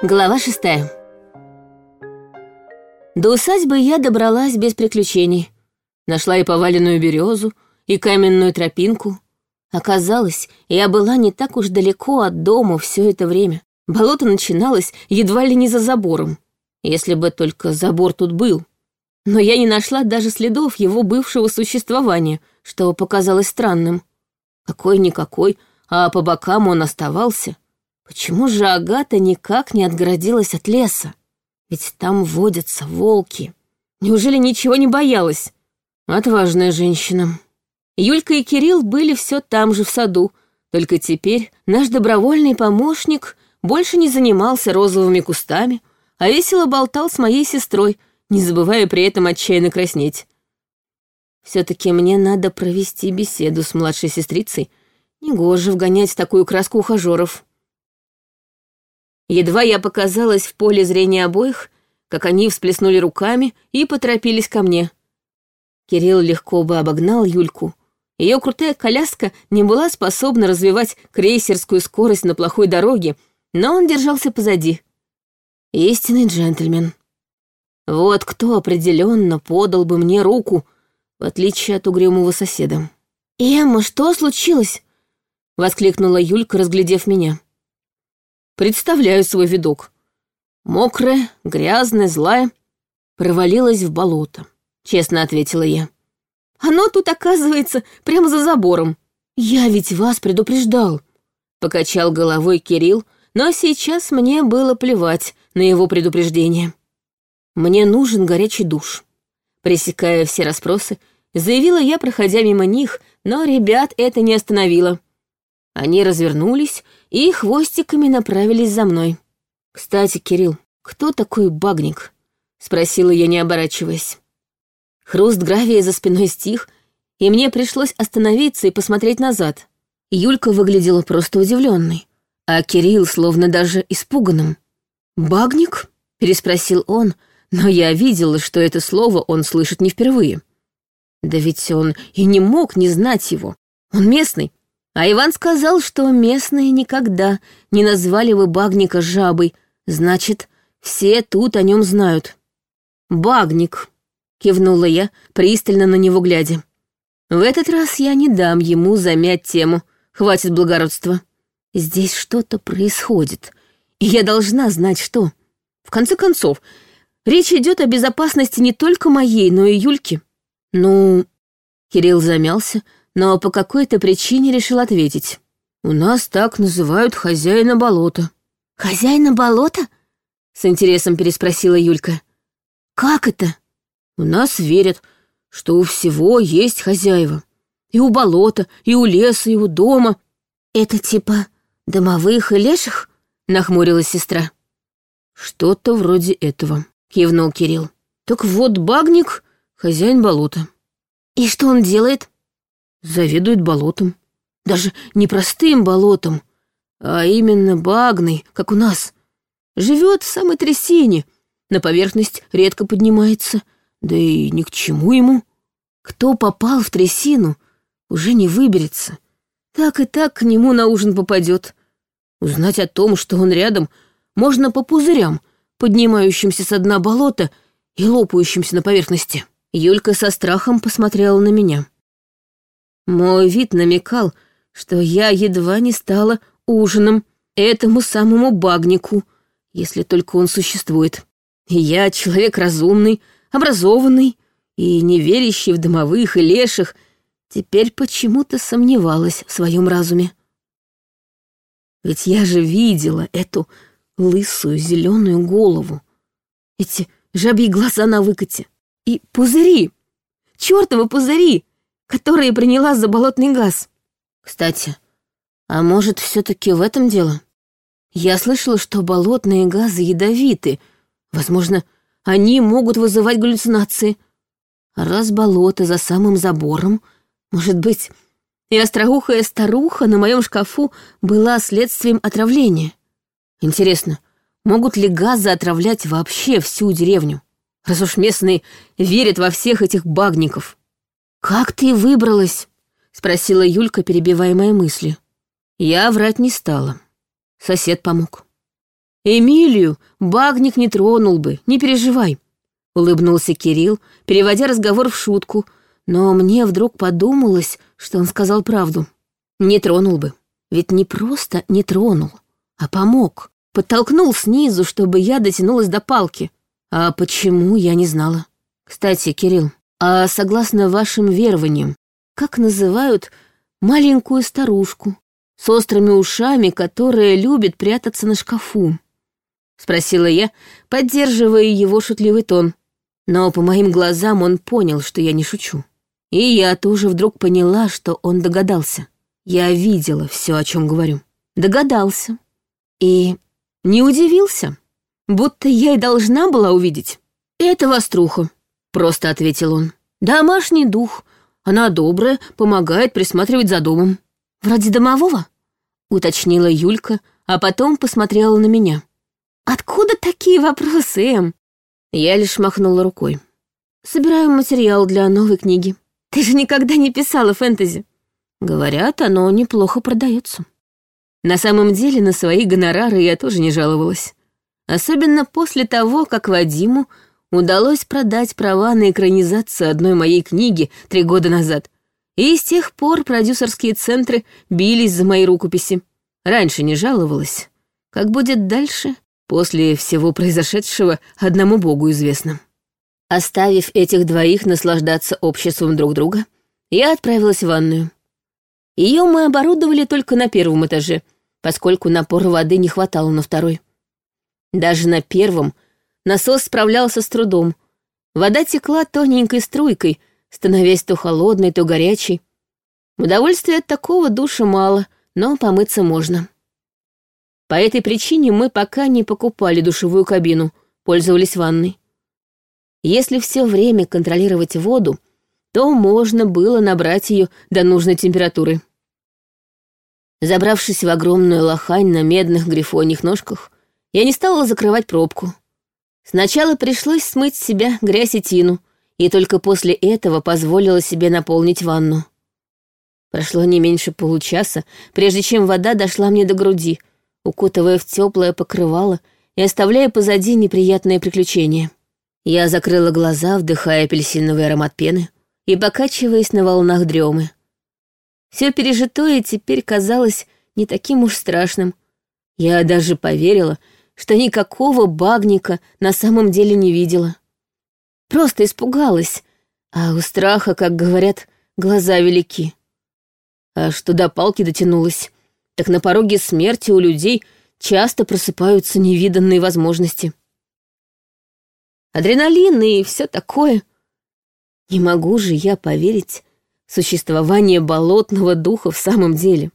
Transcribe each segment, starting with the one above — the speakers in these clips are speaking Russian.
Глава шестая. До усадьбы я добралась без приключений. Нашла и поваленную березу, и каменную тропинку. Оказалось, я была не так уж далеко от дома все это время. Болото начиналось едва ли не за забором. Если бы только забор тут был. Но я не нашла даже следов его бывшего существования, что показалось странным. Какой-никакой, а по бокам он оставался — Почему же Агата никак не отгородилась от леса? Ведь там водятся волки. Неужели ничего не боялась? Отважная женщина. Юлька и Кирилл были все там же в саду, только теперь наш добровольный помощник больше не занимался розовыми кустами, а весело болтал с моей сестрой, не забывая при этом отчаянно краснеть. Все-таки мне надо провести беседу с младшей сестрицей. Негоже вгонять в такую краску ухажеров. Едва я показалась в поле зрения обоих, как они всплеснули руками и поторопились ко мне. Кирилл легко бы обогнал Юльку. Ее крутая коляска не была способна развивать крейсерскую скорость на плохой дороге, но он держался позади. Истинный джентльмен. Вот кто определенно подал бы мне руку, в отличие от угрюмого соседа. «Эмма, что случилось?» — воскликнула Юлька, разглядев меня. Представляю свой видок. Мокрая, грязная, злая. Провалилась в болото, честно ответила я. Оно тут оказывается прямо за забором. Я ведь вас предупреждал. Покачал головой Кирилл, но сейчас мне было плевать на его предупреждение. Мне нужен горячий душ. Пресекая все расспросы, заявила я, проходя мимо них, но ребят это не остановило. Они развернулись и хвостиками направились за мной. «Кстати, Кирилл, кто такой багник?» — спросила я, не оборачиваясь. Хруст гравия за спиной стих, и мне пришлось остановиться и посмотреть назад. Юлька выглядела просто удивленной, а Кирилл словно даже испуганным. «Багник?» — переспросил он, но я видела, что это слово он слышит не впервые. Да ведь он и не мог не знать его. Он местный, а Иван сказал, что местные никогда не назвали бы багника жабой, значит, все тут о нем знают. «Багник», — кивнула я, пристально на него глядя. «В этот раз я не дам ему замять тему, хватит благородства. Здесь что-то происходит, и я должна знать, что. В конце концов, речь идет о безопасности не только моей, но и Юльки. Ну...» Кирилл замялся, но по какой-то причине решил ответить. «У нас так называют хозяина болота». «Хозяина болота?» — с интересом переспросила Юлька. «Как это?» «У нас верят, что у всего есть хозяева. И у болота, и у леса, и у дома». «Это типа домовых и леших?» — нахмурилась сестра. «Что-то вроде этого», — кивнул Кирилл. «Так вот, багник — хозяин болота». «И что он делает?» Заведует болотом. Даже не простым болотом, а именно багной, как у нас. Живет в самой трясине, на поверхность редко поднимается, да и ни к чему ему. Кто попал в трясину, уже не выберется. Так и так к нему на ужин попадет. Узнать о том, что он рядом, можно по пузырям, поднимающимся со дна болота и лопающимся на поверхности. Юлька со страхом посмотрела на меня. Мой вид намекал, что я едва не стала ужином этому самому багнику, если только он существует. я человек разумный, образованный и не верящий в домовых и леших, теперь почему-то сомневалась в своем разуме. Ведь я же видела эту лысую зеленую голову, эти жабьи глаза на выкате и пузыри, чертовы пузыри, которые приняла за болотный газ. Кстати, а может, все таки в этом дело? Я слышала, что болотные газы ядовиты. Возможно, они могут вызывать галлюцинации. Раз болото за самым забором, может быть, и остроухая старуха на моем шкафу была следствием отравления. Интересно, могут ли газы отравлять вообще всю деревню? Раз уж местные верят во всех этих багников. «Как ты выбралась?» — спросила Юлька, перебивая мои мысли. Я врать не стала. Сосед помог. Эмилию багник не тронул бы, не переживай. Улыбнулся Кирилл, переводя разговор в шутку, но мне вдруг подумалось, что он сказал правду. Не тронул бы. Ведь не просто не тронул, а помог. Подтолкнул снизу, чтобы я дотянулась до палки. А почему, я не знала. Кстати, Кирилл, а согласно вашим верованиям, как называют маленькую старушку с острыми ушами, которая любит прятаться на шкафу? Спросила я, поддерживая его шутливый тон. Но по моим глазам он понял, что я не шучу. И я тоже вдруг поняла, что он догадался. Я видела все, о чем говорю. Догадался. И не удивился, будто я и должна была увидеть. «Это Воструха», — просто ответил он. «Домашний дух. Она добрая, помогает присматривать за домом». «Вроде домового?» — уточнила Юлька, а потом посмотрела на меня. «Откуда такие вопросы, Эм?» Я лишь махнула рукой. «Собираю материал для новой книги. Ты же никогда не писала фэнтези». Говорят, оно неплохо продается. На самом деле на свои гонорары я тоже не жаловалась. Особенно после того, как Вадиму удалось продать права на экранизацию одной моей книги три года назад. И с тех пор продюсерские центры бились за мои рукописи. Раньше не жаловалась. Как будет дальше, после всего произошедшего, одному богу известно. Оставив этих двоих наслаждаться обществом друг друга, я отправилась в ванную. Ее мы оборудовали только на первом этаже, поскольку напора воды не хватало на второй. Даже на первом насос справлялся с трудом. Вода текла тоненькой струйкой, становясь то холодной, то горячей. Удовольствия от такого душа мало, но помыться можно. По этой причине мы пока не покупали душевую кабину, пользовались ванной. Если все время контролировать воду, то можно было набрать ее до нужной температуры. Забравшись в огромную лохань на медных грифоньих ножках, я не стала закрывать пробку. Сначала пришлось смыть с себя грязь и тину, и только после этого позволила себе наполнить ванну. Прошло не меньше получаса, прежде чем вода дошла мне до груди, укутывая в теплое покрывало и оставляя позади неприятные приключения. Я закрыла глаза, вдыхая апельсиновый аромат пены и покачиваясь на волнах дремы. Все пережитое теперь казалось не таким уж страшным. Я даже поверила, что никакого багника на самом деле не видела. Просто испугалась, а у страха, как говорят, глаза велики. А что до палки дотянулась, так на пороге смерти у людей часто просыпаются невиданные возможности. Адреналин и все такое. Не могу же я поверить, существование болотного духа в самом деле.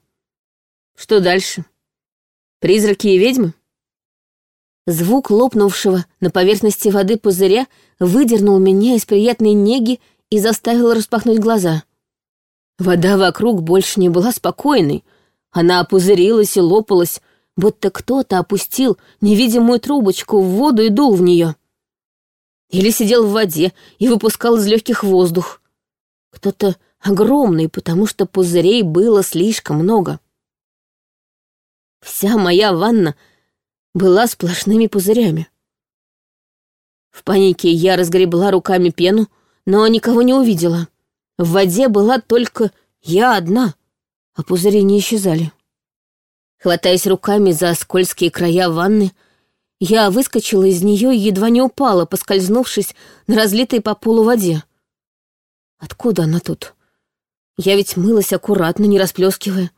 Что дальше? Призраки и ведьмы? Звук лопнувшего на поверхности воды пузыря выдернул меня из приятной неги и заставил распахнуть глаза. Вода вокруг больше не была спокойной. Она опузырилась и лопалась, будто кто-то опустил невидимую трубочку в воду и дул в нее. Или сидел в воде и выпускал из легких воздух. Кто-то огромный, потому что пузырей было слишком много. Вся моя ванна была сплошными пузырями. В панике я разгребла руками пену, но никого не увидела. В воде была только я одна, а пузыри не исчезали. Хватаясь руками за скользкие края ванны, я выскочила из нее и едва не упала, поскользнувшись на разлитой по полу воде. Откуда она тут? Я ведь мылась аккуратно, не расплескивая.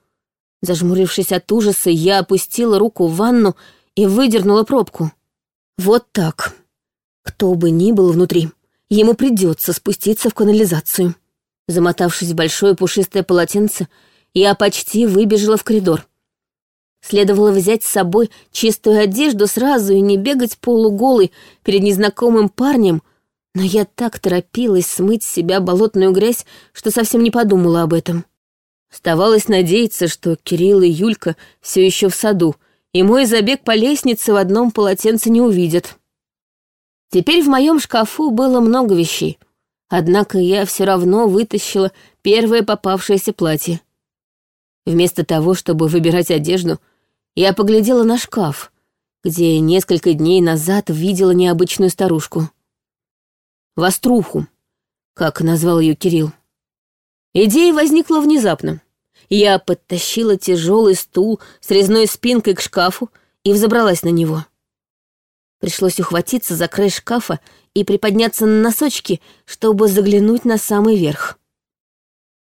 Зажмурившись от ужаса, я опустила руку в ванну и выдернула пробку. Вот так. Кто бы ни был внутри, ему придется спуститься в канализацию. Замотавшись в большое пушистое полотенце, я почти выбежала в коридор. Следовало взять с собой чистую одежду сразу и не бегать полуголой перед незнакомым парнем — но я так торопилась смыть с себя болотную грязь, что совсем не подумала об этом. Оставалось надеяться, что Кирилл и Юлька все еще в саду, и мой забег по лестнице в одном полотенце не увидят. Теперь в моем шкафу было много вещей, однако я все равно вытащила первое попавшееся платье. Вместо того, чтобы выбирать одежду, я поглядела на шкаф, где несколько дней назад видела необычную старушку. Воструху, как назвал ее Кирилл. Идея возникла внезапно. Я подтащила тяжелый стул с резной спинкой к шкафу и взобралась на него. Пришлось ухватиться за край шкафа и приподняться на носочки, чтобы заглянуть на самый верх.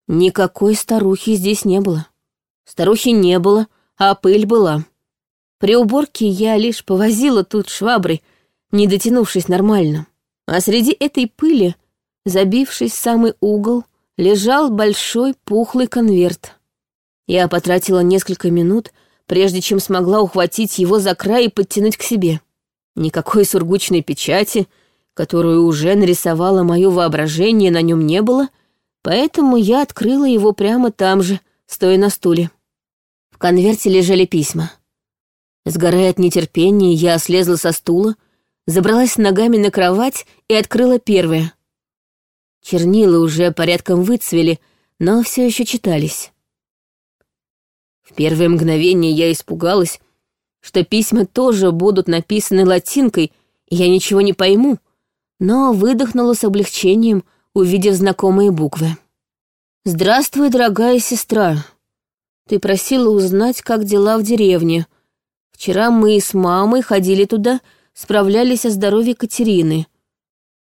Никакой старухи здесь не было. Старухи не было, а пыль была. При уборке я лишь повозила тут шваброй, не дотянувшись нормально. А среди этой пыли, забившись в самый угол, лежал большой пухлый конверт. Я потратила несколько минут, прежде чем смогла ухватить его за край и подтянуть к себе. Никакой сургучной печати, которую уже нарисовало мое воображение, на нем не было, поэтому я открыла его прямо там же, стоя на стуле. В конверте лежали письма. Сгорая от нетерпения, я слезла со стула, забралась ногами на кровать и открыла первое. Чернила уже порядком выцвели, но все еще читались. В первое мгновение я испугалась, что письма тоже будут написаны латинкой, и я ничего не пойму, но выдохнула с облегчением, увидев знакомые буквы. «Здравствуй, дорогая сестра. Ты просила узнать, как дела в деревне. Вчера мы с мамой ходили туда, справлялись о здоровье Катерины.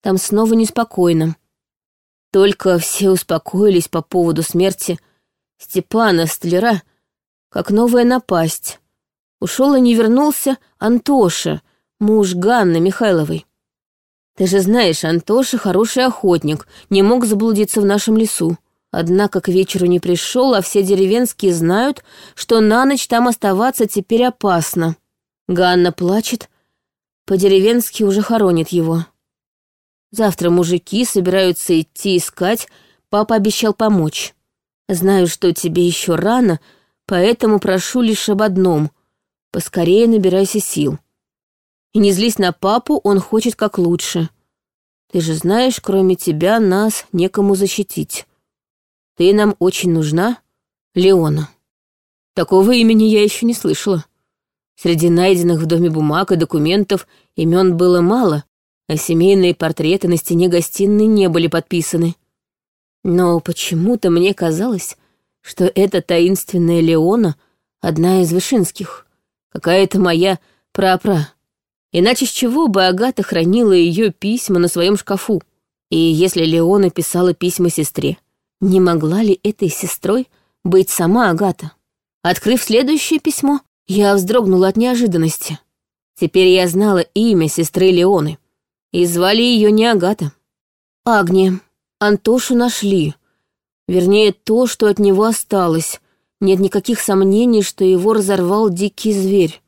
Там снова неспокойно. Только все успокоились по поводу смерти Степана Столяра, как новая напасть. Ушел и не вернулся Антоша, муж Ганны Михайловой. Ты же знаешь, Антоша хороший охотник, не мог заблудиться в нашем лесу. Однако к вечеру не пришел, а все деревенские знают, что на ночь там оставаться теперь опасно. Ганна плачет, по-деревенски уже хоронит его. Завтра мужики собираются идти искать, папа обещал помочь. Знаю, что тебе еще рано, поэтому прошу лишь об одном — поскорее набирайся сил. И не злись на папу, он хочет как лучше. Ты же знаешь, кроме тебя нас некому защитить. Ты нам очень нужна, Леона. Такого имени я еще не слышала. Среди найденных в доме бумаг и документов имен было мало, а семейные портреты на стене гостиной не были подписаны. Но почему-то мне казалось, что эта таинственная Леона — одна из Вышинских, какая-то моя прапра. Иначе с чего бы Агата хранила ее письма на своем шкафу? И если Леона писала письма сестре, не могла ли этой сестрой быть сама Агата? Открыв следующее письмо, я вздрогнула от неожиданности. Теперь я знала имя сестры Леоны. И звали ее не Агата. Агния. Антошу нашли. Вернее, то, что от него осталось. Нет никаких сомнений, что его разорвал дикий зверь.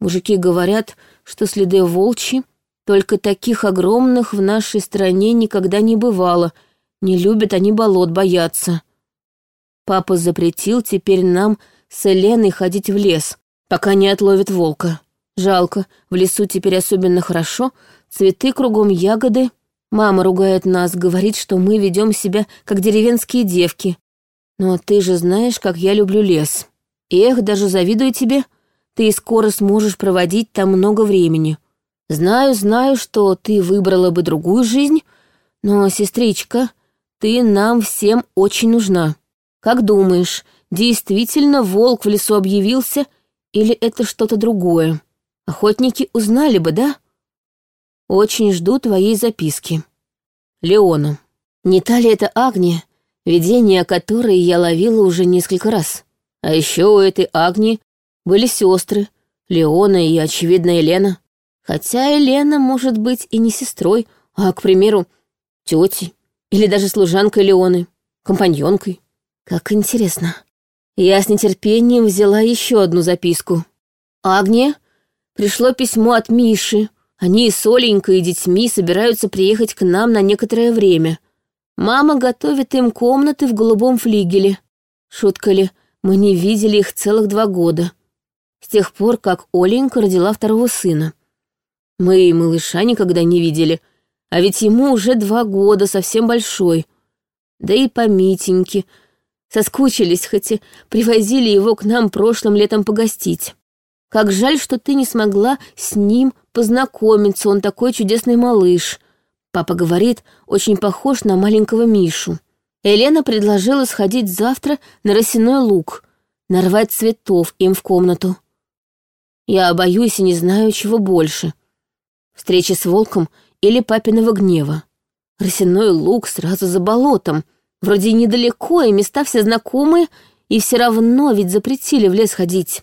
Мужики говорят, что следы волчьи, только таких огромных в нашей стране никогда не бывало — не любят они болот, боятся. Папа запретил теперь нам с Еленой ходить в лес, пока не отловит волка. Жалко, в лесу теперь особенно хорошо, цветы кругом ягоды. Мама ругает нас, говорит, что мы ведем себя как деревенские девки. Но ты же знаешь, как я люблю лес. Эх, даже завидую тебе. Ты скоро сможешь проводить там много времени. Знаю, знаю, что ты выбрала бы другую жизнь, но, сестричка, ты нам всем очень нужна. Как думаешь, действительно волк в лесу объявился или это что-то другое? Охотники узнали бы, да? Очень жду твоей записки. Леона. Не та ли это Агния, видение которой я ловила уже несколько раз? А еще у этой Агнии были сестры, Леона и, очевидно, Елена. Хотя Елена может быть и не сестрой, а, к примеру, тетей. Или даже служанкой Леоны, компаньонкой. Как интересно. Я с нетерпением взяла еще одну записку. «Агния, пришло письмо от Миши. Они с Оленькой и детьми собираются приехать к нам на некоторое время. Мама готовит им комнаты в голубом флигеле. Шутка ли, мы не видели их целых два года. С тех пор, как Оленька родила второго сына. Мы и малыша никогда не видели, а ведь ему уже два года, совсем большой. Да и по Митеньке. Соскучились, хоть и привозили его к нам прошлым летом погостить. Как жаль, что ты не смогла с ним познакомиться, он такой чудесный малыш. Папа говорит, очень похож на маленького Мишу. Елена предложила сходить завтра на росяной луг, нарвать цветов им в комнату. Я боюсь и не знаю, чего больше. Встречи с волком или папиного гнева. Росяной луг сразу за болотом. Вроде недалеко, и места все знакомые, и все равно ведь запретили в лес ходить.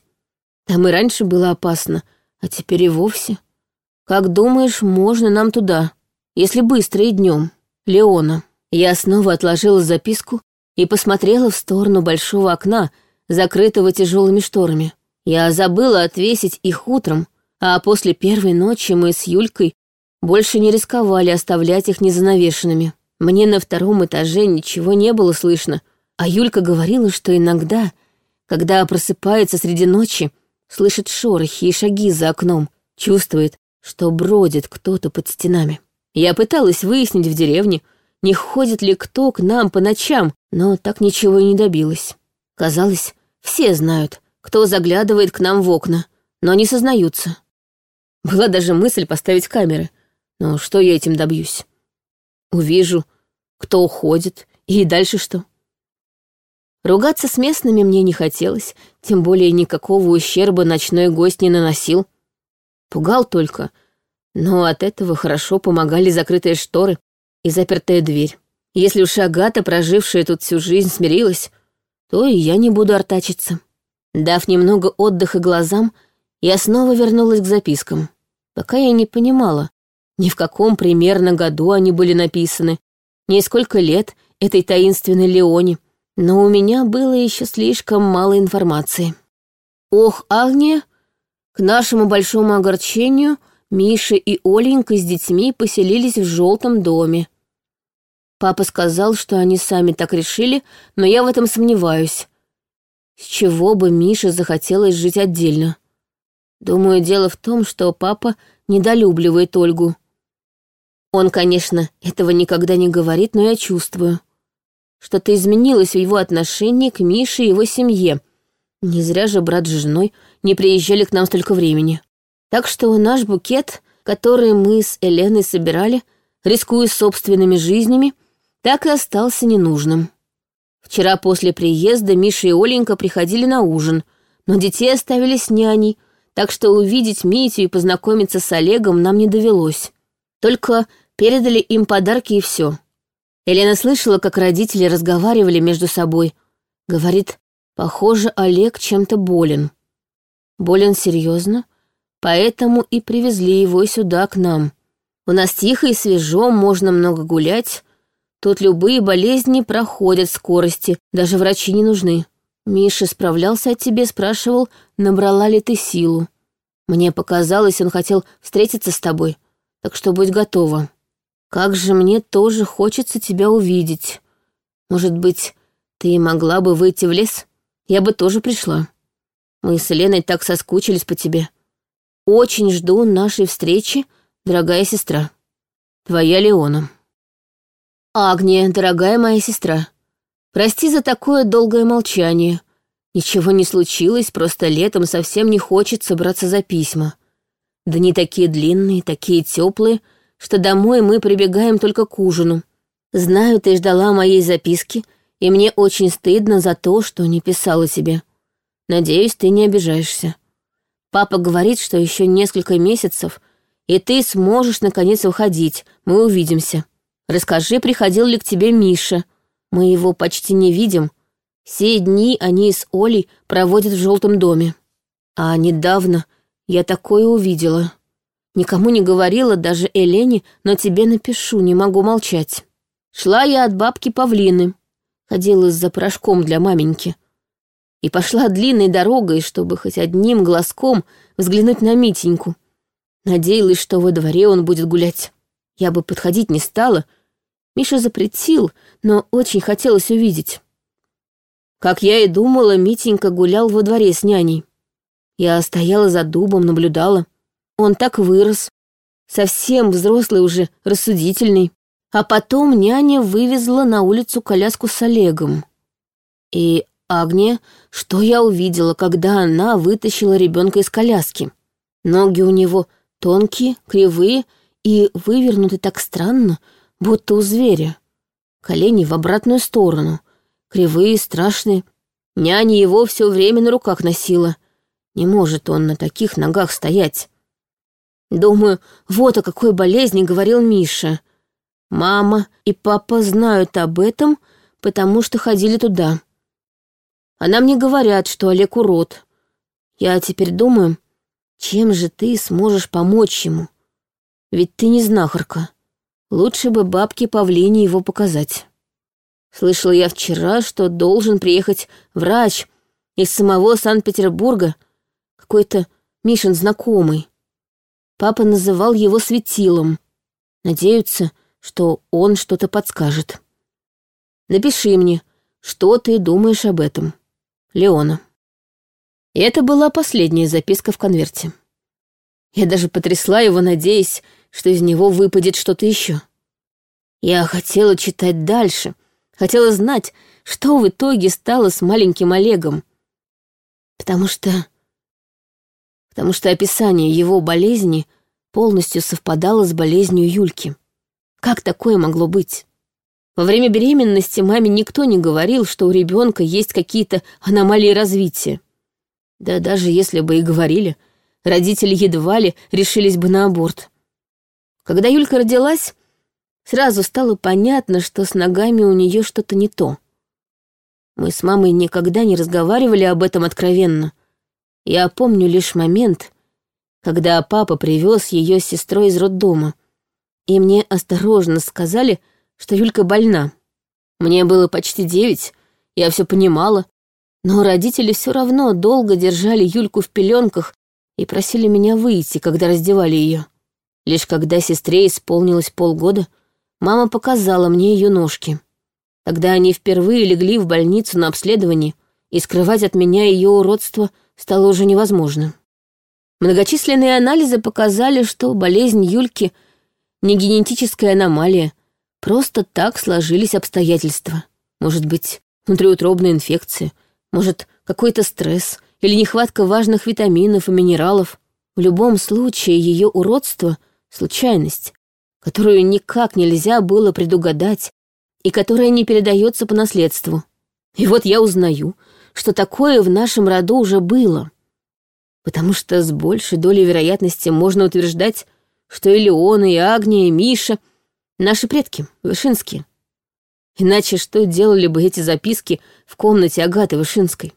Там и раньше было опасно, а теперь и вовсе. Как думаешь, можно нам туда, если быстро и днем, Леона? Я снова отложила записку и посмотрела в сторону большого окна, закрытого тяжелыми шторами. Я забыла отвесить их утром, а после первой ночи мы с Юлькой больше не рисковали оставлять их незанавешенными. Мне на втором этаже ничего не было слышно, а Юлька говорила, что иногда, когда просыпается среди ночи, слышит шорохи и шаги за окном, чувствует, что бродит кто-то под стенами. Я пыталась выяснить в деревне, не ходит ли кто к нам по ночам, но так ничего и не добилась. Казалось, все знают, кто заглядывает к нам в окна, но не сознаются. Была даже мысль поставить камеры, но что я этим добьюсь? Увижу, кто уходит, и дальше что? Ругаться с местными мне не хотелось, тем более никакого ущерба ночной гость не наносил. Пугал только, но от этого хорошо помогали закрытые шторы и запертая дверь. Если уж Агата, прожившая тут всю жизнь, смирилась, то и я не буду артачиться. Дав немного отдыха глазам, я снова вернулась к запискам. Пока я не понимала, ни в каком примерно году они были написаны, ни сколько лет этой таинственной Леоне, но у меня было еще слишком мало информации. Ох, Агния, к нашему большому огорчению Миша и Оленька с детьми поселились в желтом доме. Папа сказал, что они сами так решили, но я в этом сомневаюсь. С чего бы Мише захотелось жить отдельно? Думаю, дело в том, что папа недолюбливает Ольгу. Он, конечно, этого никогда не говорит, но я чувствую. Что-то изменилось в его отношении к Мише и его семье. Не зря же брат с женой не приезжали к нам столько времени. Так что наш букет, который мы с Еленой собирали, рискуя собственными жизнями, так и остался ненужным. Вчера после приезда Миша и Оленька приходили на ужин, но детей оставили с няней, так что увидеть Митю и познакомиться с Олегом нам не довелось. Только передали им подарки и все. Елена слышала, как родители разговаривали между собой. Говорит, похоже, Олег чем-то болен. Болен серьезно, поэтому и привезли его сюда, к нам. У нас тихо и свежо, можно много гулять, Тут любые болезни проходят скорости, даже врачи не нужны. Миша справлялся о тебе, спрашивал, набрала ли ты силу. Мне показалось, он хотел встретиться с тобой, так что будь готова. Как же мне тоже хочется тебя увидеть. Может быть, ты могла бы выйти в лес? Я бы тоже пришла. Мы с Леной так соскучились по тебе. Очень жду нашей встречи, дорогая сестра. Твоя Леона. «Агния, дорогая моя сестра, прости за такое долгое молчание. Ничего не случилось, просто летом совсем не хочется браться за письма. Дни такие длинные, такие теплые, что домой мы прибегаем только к ужину. Знаю, ты ждала моей записки, и мне очень стыдно за то, что не писала тебе. Надеюсь, ты не обижаешься. Папа говорит, что еще несколько месяцев, и ты сможешь наконец выходить, мы увидимся». Расскажи, приходил ли к тебе Миша. Мы его почти не видим. Все дни они с Олей проводят в желтом доме. А недавно я такое увидела. Никому не говорила, даже Элене, но тебе напишу, не могу молчать. Шла я от бабки Павлины. Ходила за порошком для маменьки. И пошла длинной дорогой, чтобы хоть одним глазком взглянуть на Митеньку. Надеялась, что во дворе он будет гулять. Я бы подходить не стала. Миша запретил, но очень хотелось увидеть. Как я и думала, Митенька гулял во дворе с няней. Я стояла за дубом, наблюдала. Он так вырос. Совсем взрослый уже, рассудительный. А потом няня вывезла на улицу коляску с Олегом. И Агния, что я увидела, когда она вытащила ребенка из коляски. Ноги у него тонкие, кривые и вывернуты так странно, будто у зверя. Колени в обратную сторону, кривые, страшные. Няня его все время на руках носила. Не может он на таких ногах стоять. Думаю, вот о какой болезни говорил Миша. Мама и папа знают об этом, потому что ходили туда. А нам не говорят, что Олег урод. Я теперь думаю, чем же ты сможешь помочь ему? Ведь ты не знахарка. Лучше бы бабке Павлине его показать. Слышала я вчера, что должен приехать врач из самого Санкт-Петербурга, какой-то Мишин знакомый. Папа называл его светилом. Надеются, что он что-то подскажет. Напиши мне, что ты думаешь об этом. Леона. И это была последняя записка в конверте. Я даже потрясла его, надеясь, что из него выпадет что-то еще. Я хотела читать дальше, хотела знать, что в итоге стало с маленьким Олегом. Потому что... Потому что описание его болезни полностью совпадало с болезнью Юльки. Как такое могло быть? Во время беременности маме никто не говорил, что у ребенка есть какие-то аномалии развития. Да даже если бы и говорили, родители едва ли решились бы на аборт. Когда Юлька родилась, сразу стало понятно, что с ногами у нее что-то не то. Мы с мамой никогда не разговаривали об этом откровенно. Я помню лишь момент, когда папа привез ее с сестрой из роддома, и мне осторожно сказали, что Юлька больна. Мне было почти девять, я все понимала, но родители все равно долго держали Юльку в пеленках и просили меня выйти, когда раздевали ее. Лишь когда сестре исполнилось полгода, мама показала мне ее ножки. Тогда они впервые легли в больницу на обследование, и скрывать от меня ее уродство стало уже невозможно. Многочисленные анализы показали, что болезнь Юльки не генетическая аномалия, просто так сложились обстоятельства. Может быть, внутриутробная инфекция — может, какой-то стресс или нехватка важных витаминов и минералов. В любом случае, ее уродство — случайность, которую никак нельзя было предугадать и которая не передается по наследству. И вот я узнаю, что такое в нашем роду уже было. Потому что с большей долей вероятности можно утверждать, что и Леона, и Агния, и Миша — наши предки, Вышинские. Иначе что делали бы эти записки в комнате Агаты Вышинской?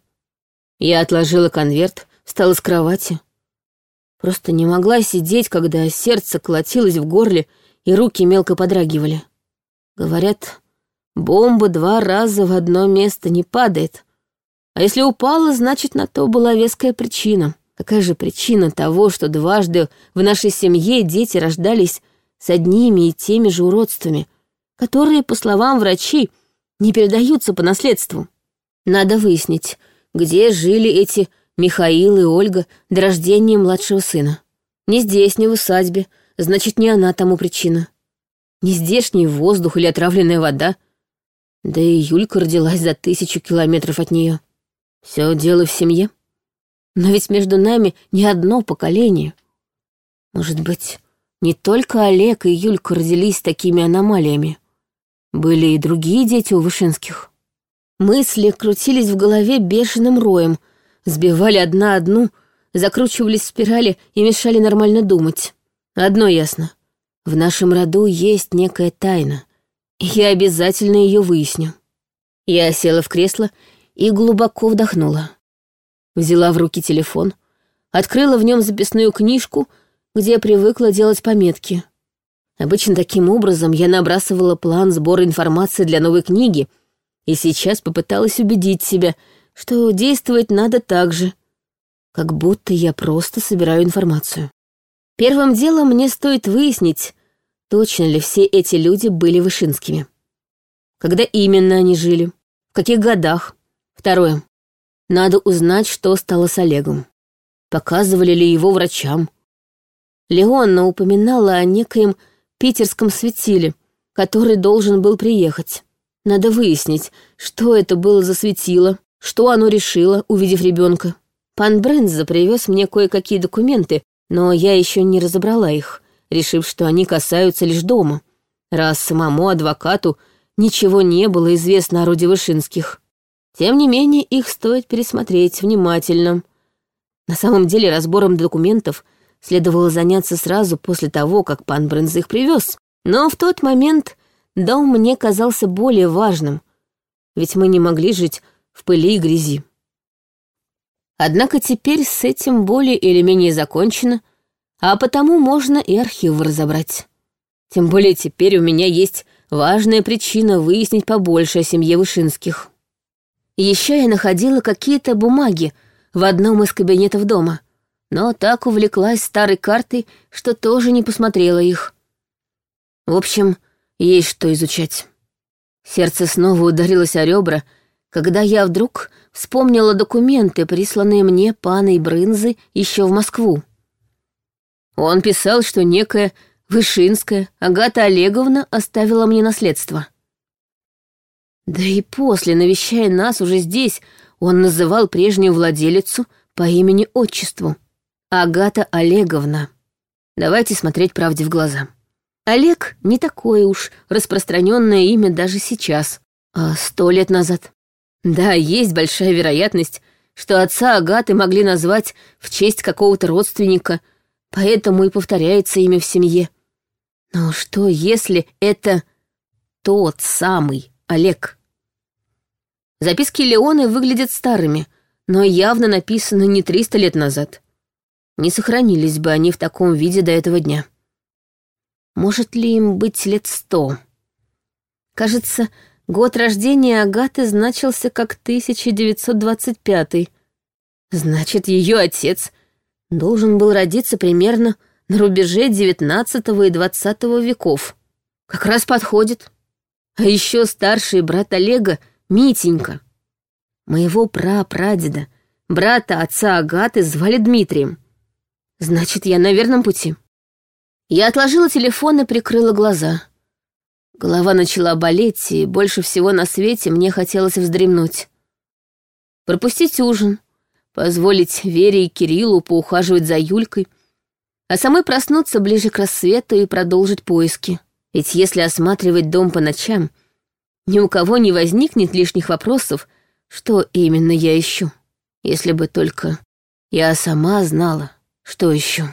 Я отложила конверт, встала с кровати. Просто не могла сидеть, когда сердце колотилось в горле и руки мелко подрагивали. Говорят, бомба два раза в одно место не падает. А если упала, значит, на то была веская причина. Какая же причина того, что дважды в нашей семье дети рождались с одними и теми же уродствами — которые, по словам врачей, не передаются по наследству. Надо выяснить, где жили эти Михаил и Ольга до рождения младшего сына. Не здесь, не в усадьбе, значит, не она тому причина. Не здешний воздух или отравленная вода. Да и Юлька родилась за тысячу километров от нее. Все дело в семье. Но ведь между нами не одно поколение. Может быть, не только Олег и Юлька родились такими аномалиями. Были и другие дети у Вышинских. Мысли крутились в голове бешеным роем, сбивали одна одну, закручивались в спирали и мешали нормально думать. Одно ясно. В нашем роду есть некая тайна, я обязательно ее выясню. Я села в кресло и глубоко вдохнула. Взяла в руки телефон, открыла в нем записную книжку, где привыкла делать пометки — Обычно таким образом я набрасывала план сбора информации для новой книги и сейчас попыталась убедить себя, что действовать надо так же, как будто я просто собираю информацию. Первым делом мне стоит выяснить, точно ли все эти люди были вышинскими. Когда именно они жили, в каких годах. Второе. Надо узнать, что стало с Олегом. Показывали ли его врачам. Леонна упоминала о некоем питерском светиле, который должен был приехать. Надо выяснить, что это было за светило, Что оно решило, увидев ребенка? Пан Брэнза привез мне кое-какие документы, но я еще не разобрала их, решив, что они касаются лишь дома, раз самому адвокату ничего не было известно о роде Вышинских. Тем не менее, их стоит пересмотреть внимательно. На самом деле, разбором документов следовало заняться сразу после того, как пан Брэнз их привез. Но в тот момент дом мне казался более важным, ведь мы не могли жить в пыли и грязи. Однако теперь с этим более или менее закончено, а потому можно и архивы разобрать. Тем более теперь у меня есть важная причина выяснить побольше о семье Вышинских. Еще я находила какие-то бумаги в одном из кабинетов дома, но так увлеклась старой картой, что тоже не посмотрела их. В общем, есть что изучать. Сердце снова ударилось о ребра, когда я вдруг вспомнила документы, присланные мне паной Брынзы еще в Москву. Он писал, что некая Вышинская Агата Олеговна оставила мне наследство. Да и после, навещая нас уже здесь, он называл прежнюю владелицу по имени-отчеству. Агата Олеговна. Давайте смотреть правде в глаза. Олег не такое уж распространенное имя даже сейчас, а сто лет назад. Да, есть большая вероятность, что отца Агаты могли назвать в честь какого-то родственника, поэтому и повторяется имя в семье. Но что, если это тот самый Олег? Записки Леоны выглядят старыми, но явно написаны не 300 лет назад. Не сохранились бы они в таком виде до этого дня. Может ли им быть лет сто? Кажется, Год рождения Агаты значился как 1925. Значит, ее отец должен был родиться примерно на рубеже XIX и XX веков. Как раз подходит. А еще старший брат Олега, Митенька. Моего прапрадеда, брата отца Агаты, звали Дмитрием. Значит, я на верном пути. Я отложила телефон и прикрыла глаза. Голова начала болеть, и больше всего на свете мне хотелось вздремнуть. Пропустить ужин, позволить Вере и Кириллу поухаживать за Юлькой, а самой проснуться ближе к рассвету и продолжить поиски. Ведь если осматривать дом по ночам, ни у кого не возникнет лишних вопросов, что именно я ищу. Если бы только я сама знала, что ищу.